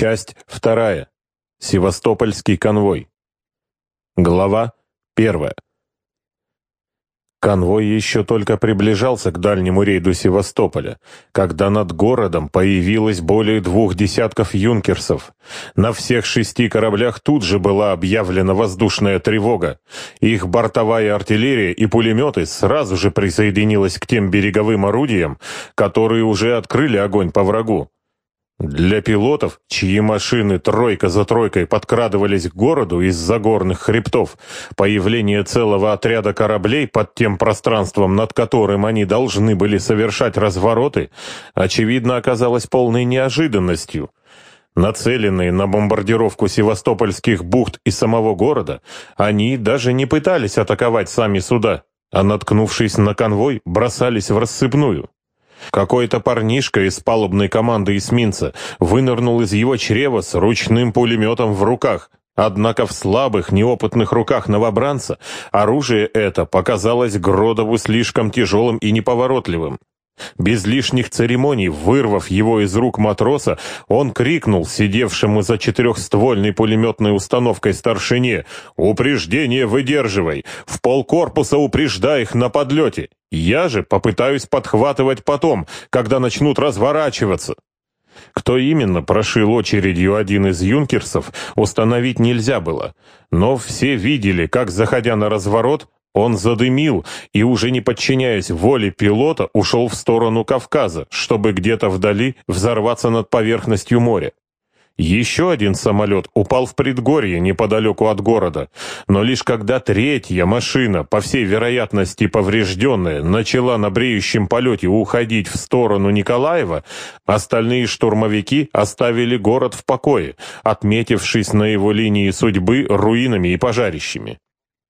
Часть вторая. Севастопольский конвой. Глава первая. Конвой еще только приближался к дальнему рейду Севастополя, когда над городом появилось более двух десятков юнкерсов. На всех шести кораблях тут же была объявлена воздушная тревога. Их бортовая артиллерия и пулеметы сразу же присоединилась к тем береговым орудиям, которые уже открыли огонь по врагу. Для пилотов, чьи машины тройка за тройкой подкрадывались к городу из-за горных хребтов, появление целого отряда кораблей под тем пространством, над которым они должны были совершать развороты, очевидно оказалось полной неожиданностью. Нацеленные на бомбардировку севастопольских бухт и самого города, они даже не пытались атаковать сами суда, а, наткнувшись на конвой, бросались в рассыпную. Какой-то парнишка из палубной команды эсминца вынырнул из его чрева с ручным пулеметом в руках. Однако в слабых, неопытных руках новобранца оружие это показалось Гродову слишком тяжелым и неповоротливым. Без лишних церемоний, вырвав его из рук матроса, он крикнул сидевшему за четырехствольной пулеметной установкой старшине «Упреждение выдерживай! В полкорпуса упреждай их на подлете! Я же попытаюсь подхватывать потом, когда начнут разворачиваться!» Кто именно прошил очередью один из юнкерсов, установить нельзя было, но все видели, как, заходя на разворот, он задымил и, уже не подчиняясь воле пилота, ушел в сторону Кавказа, чтобы где-то вдали взорваться над поверхностью моря. Еще один самолет упал в предгорье неподалеку от города, но лишь когда третья машина, по всей вероятности поврежденная, начала на бреющем полете уходить в сторону Николаева, остальные штурмовики оставили город в покое, отметившись на его линии судьбы руинами и пожарищами.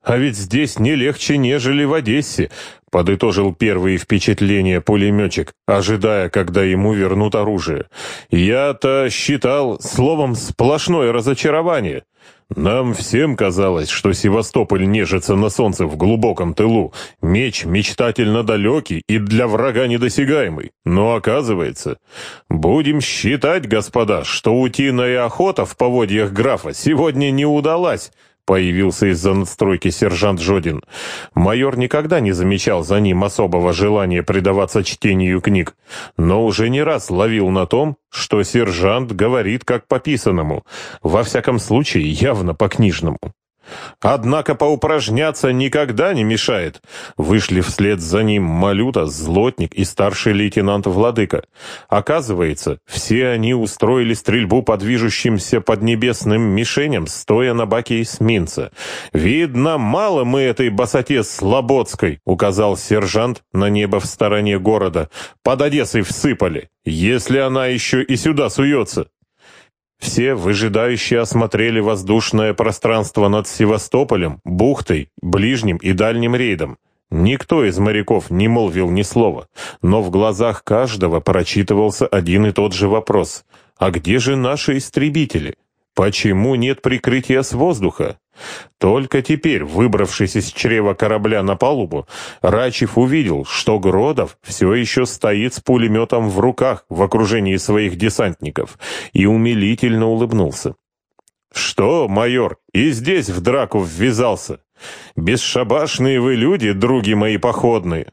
«А ведь здесь не легче, нежели в Одессе», — подытожил первые впечатления пулеметчик, ожидая, когда ему вернут оружие. «Я-то считал словом сплошное разочарование. Нам всем казалось, что Севастополь нежится на солнце в глубоком тылу, меч мечтательно далекий и для врага недосягаемый. Но оказывается, будем считать, господа, что утиная охота в поводьях графа сегодня не удалась». Появился из-за надстройки сержант Жодин. Майор никогда не замечал за ним особого желания предаваться чтению книг, но уже не раз ловил на том, что сержант говорит как по писанному, во всяком случае явно по-книжному. Однако поупражняться никогда не мешает. Вышли вслед за ним Малюта, Злотник и старший лейтенант Владыка. Оказывается, все они устроили стрельбу по движущимся поднебесным мишеням, стоя на баке эсминца. «Видно, мало мы этой басоте Слободской», — указал сержант на небо в стороне города. «Под Одессой всыпали, если она еще и сюда суется». Все выжидающие осмотрели воздушное пространство над Севастополем, бухтой, ближним и дальним рейдом. Никто из моряков не молвил ни слова, но в глазах каждого прочитывался один и тот же вопрос. «А где же наши истребители? Почему нет прикрытия с воздуха?» Только теперь, выбравшись из чрева корабля на палубу, Рачев увидел, что Гродов все еще стоит с пулеметом в руках в окружении своих десантников, и умилительно улыбнулся. «Что, майор, и здесь в драку ввязался? Бесшабашные вы люди, други мои походные!»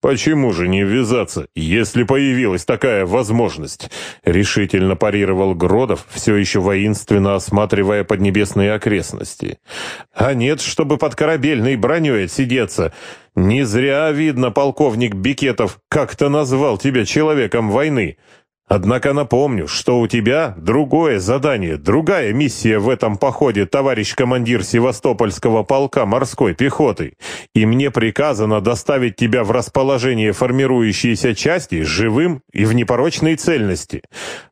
«Почему же не ввязаться, если появилась такая возможность?» — решительно парировал Гродов, все еще воинственно осматривая поднебесные окрестности. «А нет, чтобы под корабельной броней отсидеться. Не зря, видно, полковник Бикетов как-то назвал тебя человеком войны. Однако напомню, что у тебя другое задание, другая миссия в этом походе, товарищ командир Севастопольского полка морской пехоты, и мне приказано доставить тебя в расположение формирующейся части живым и в непорочной цельности.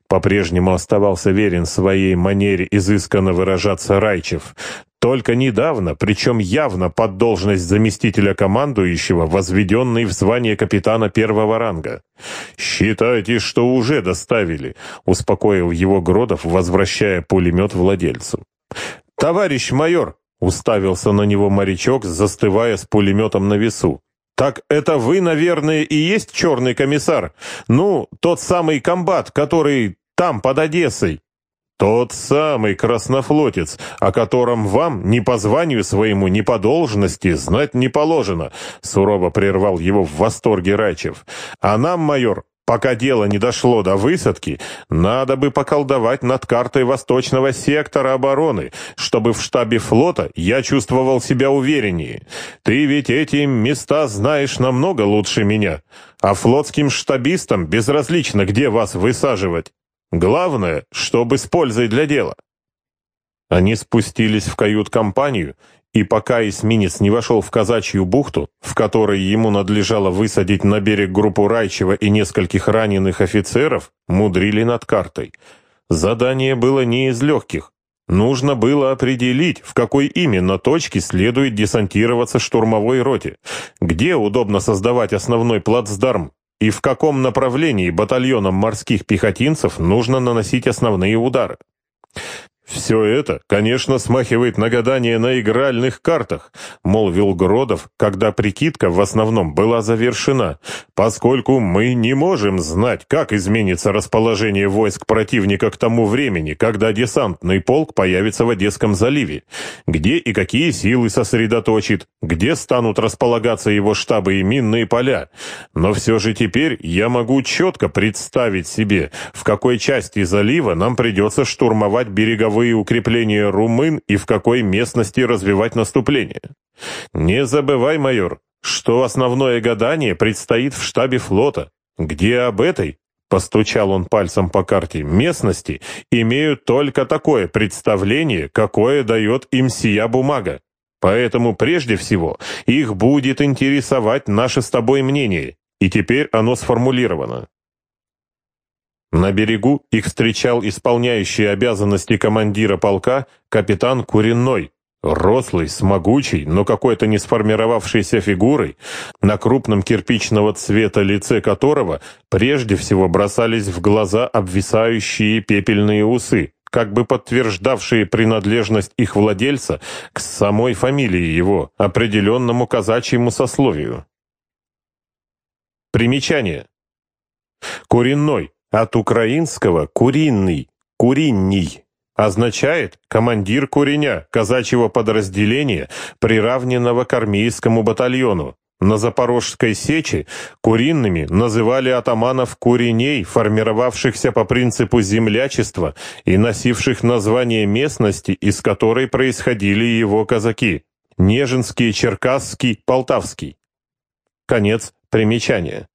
По-прежнему оставался верен своей манере изысканно выражаться Райчев. Только недавно, причем явно под должность заместителя командующего, возведенный в звание капитана первого ранга. «Считайте, что уже доставили», — успокоил его Гродов, возвращая пулемет владельцу. «Товарищ майор!» — уставился на него морячок, застывая с пулеметом на весу. «Так это вы, наверное, и есть черный комиссар? Ну, тот самый комбат, который там, под Одессой?» «Тот самый краснофлотец, о котором вам ни по званию своему, ни по должности знать не положено», — сурово прервал его в восторге Райчев. «А нам, майор, пока дело не дошло до высадки, надо бы поколдовать над картой восточного сектора обороны, чтобы в штабе флота я чувствовал себя увереннее. Ты ведь эти места знаешь намного лучше меня, а флотским штабистам безразлично, где вас высаживать». Главное, чтобы с пользой для дела. Они спустились в кают-компанию, и пока эсминец не вошел в казачью бухту, в которой ему надлежало высадить на берег группу Райчева и нескольких раненых офицеров, мудрили над картой. Задание было не из легких. Нужно было определить, в какой именно точке следует десантироваться штурмовой роте, где удобно создавать основной плацдарм и в каком направлении батальонам морских пехотинцев нужно наносить основные удары. «Все это, конечно, смахивает на гадание на игральных картах», — молвил Гродов, когда прикидка в основном была завершена, «поскольку мы не можем знать, как изменится расположение войск противника к тому времени, когда десантный полк появится в Одесском заливе, где и какие силы сосредоточит, где станут располагаться его штабы и минные поля. Но все же теперь я могу четко представить себе, в какой части залива нам придется штурмовать береговые силовые укрепления румын и в какой местности развивать наступление. Не забывай, майор, что основное гадание предстоит в штабе флота, где об этой, постучал он пальцем по карте, местности имеют только такое представление, какое дает им сия бумага. Поэтому прежде всего их будет интересовать наше с тобой мнение, и теперь оно сформулировано. На берегу их встречал исполняющий обязанности командира полка капитан Куриной, рослый, с могучей, но какой-то не сформировавшейся фигурой, на крупном кирпичного цвета лице которого прежде всего бросались в глаза обвисающие пепельные усы, как бы подтверждавшие принадлежность их владельца к самой фамилии его, определенному казачьему сословию. Примечание. Куриной от украинского «куринный», «куринний» означает «командир куреня» казачьего подразделения, приравненного к армейскому батальону. На Запорожской сече куринными называли атаманов куреней, формировавшихся по принципу землячества и носивших название местности, из которой происходили его казаки. Нежинский, Черкасский, Полтавский. Конец примечания.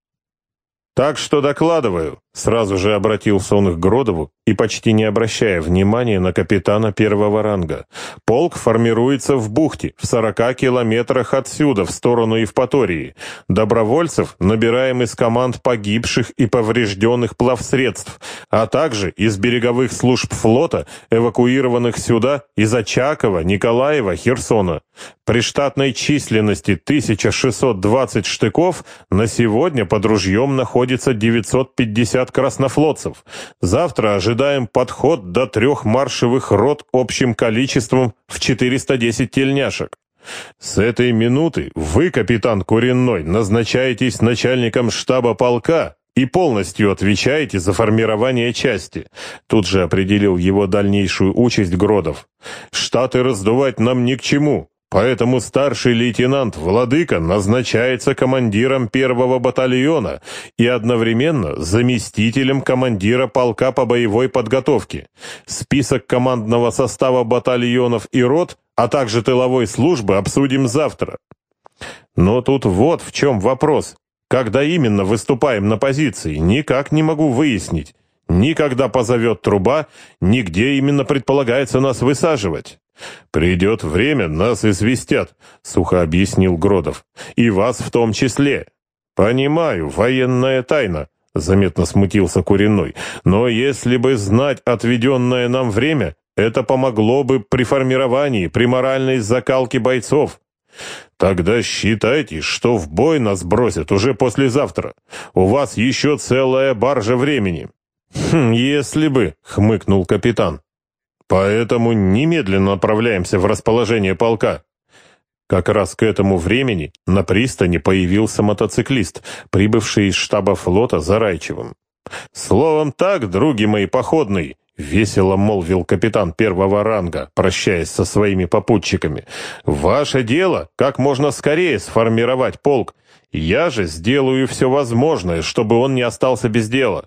«Так что докладываю», — сразу же обратился он к Гродову и почти не обращая внимания на капитана первого ранга. «Полк формируется в бухте, в сорока километрах отсюда, в сторону Евпатории. Добровольцев набираем из команд погибших и поврежденных плавсредств, а также из береговых служб флота, эвакуированных сюда из Очакова, Николаева, Херсона. При штатной численности 1620 штыков на сегодня под ружьем находится 950 краснофлотцев. Завтра ожидаем подход до трех маршевых рот общим количеством в 410 тельняшек. С этой минуты вы, капитан Куренной, назначаетесь начальником штаба полка и полностью отвечаете за формирование части. Тут же определил его дальнейшую участь Гродов. Штаты раздувать нам ни к чему. Поэтому старший лейтенант Владыка назначается командиром первого батальона и одновременно заместителем командира полка по боевой подготовке. Список командного состава батальонов и рот, а также тыловой службы обсудим завтра. Но тут вот в чем вопрос. Когда именно выступаем на позиции, никак не могу выяснить. Никогда позовет труба, нигде именно предполагается нас высаживать. «Придет время, нас известят», — сухо объяснил Гродов. «И вас в том числе». «Понимаю, военная тайна», — заметно смутился Куриной. «Но если бы знать отведенное нам время, это помогло бы при формировании, при моральной закалке бойцов. Тогда считайте, что в бой нас бросят уже послезавтра. У вас еще целая баржа времени». «Хм, если бы», — хмыкнул капитан. Поэтому немедленно отправляемся в расположение полка. Как раз к этому времени на пристани появился мотоциклист, прибывший из штаба флота за Райчевым. «Словом так, други мои походные, — весело молвил капитан первого ранга, прощаясь со своими попутчиками. «Ваше дело — как можно скорее сформировать полк. Я же сделаю все возможное, чтобы он не остался без дела».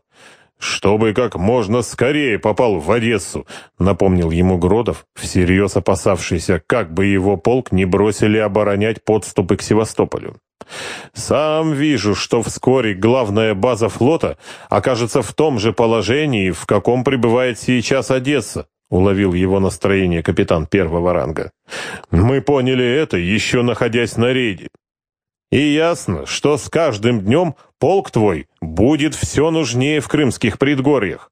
«Чтобы как можно скорее попал в Одессу», — напомнил ему Гродов, всерьез опасавшийся, как бы его полк не бросили оборонять подступы к Севастополю. «Сам вижу, что вскоре главная база флота окажется в том же положении, в каком пребывает сейчас Одесса», — уловил его настроение капитан первого ранга. «Мы поняли это, еще находясь на рейде. И ясно, что с каждым днем полк твой будет все нужнее в крымских предгорьях.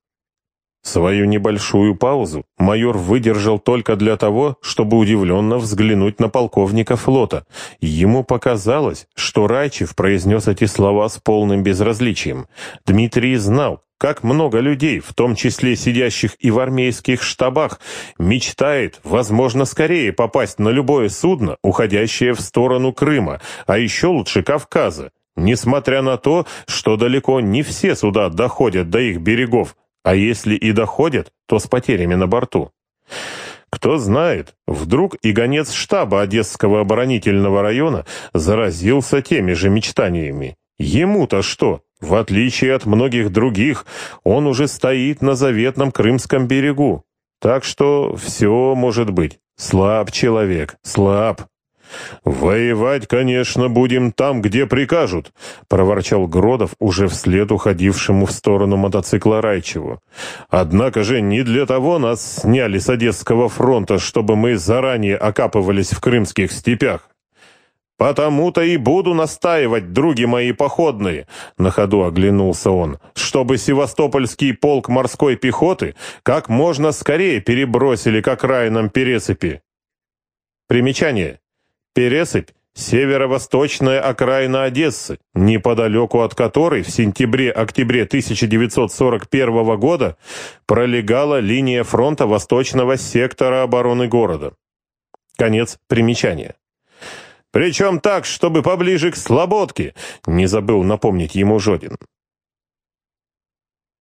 Свою небольшую паузу майор выдержал только для того, чтобы удивленно взглянуть на полковника флота. Ему показалось, что Райчев произнес эти слова с полным безразличием. Дмитрий знал, как много людей, в том числе сидящих и в армейских штабах, мечтает, возможно, скорее попасть на любое судно, уходящее в сторону Крыма, а еще лучше Кавказа. Несмотря на то, что далеко не все суда доходят до их берегов, а если и доходят, то с потерями на борту. Кто знает, вдруг и гонец штаба Одесского оборонительного района заразился теми же мечтаниями. Ему-то что? В отличие от многих других, он уже стоит на заветном Крымском берегу. Так что все может быть. Слаб человек, слаб. «Воевать, конечно, будем там, где прикажут», — проворчал Гродов уже вслед уходившему в сторону мотоцикла Райчеву. «Однако же не для того нас сняли с Одесского фронта, чтобы мы заранее окапывались в крымских степях. «Потому-то и буду настаивать, други мои походные», — на ходу оглянулся он, «чтобы севастопольский полк морской пехоты как можно скорее перебросили к окраинам Пересыпи». Примечание. Пересыпь — северо-восточная окраина Одессы, неподалеку от которой в сентябре-октябре 1941 года пролегала линия фронта восточного сектора обороны города. Конец примечания. Причем так, чтобы поближе к Слободке, не забыл напомнить ему Жодин.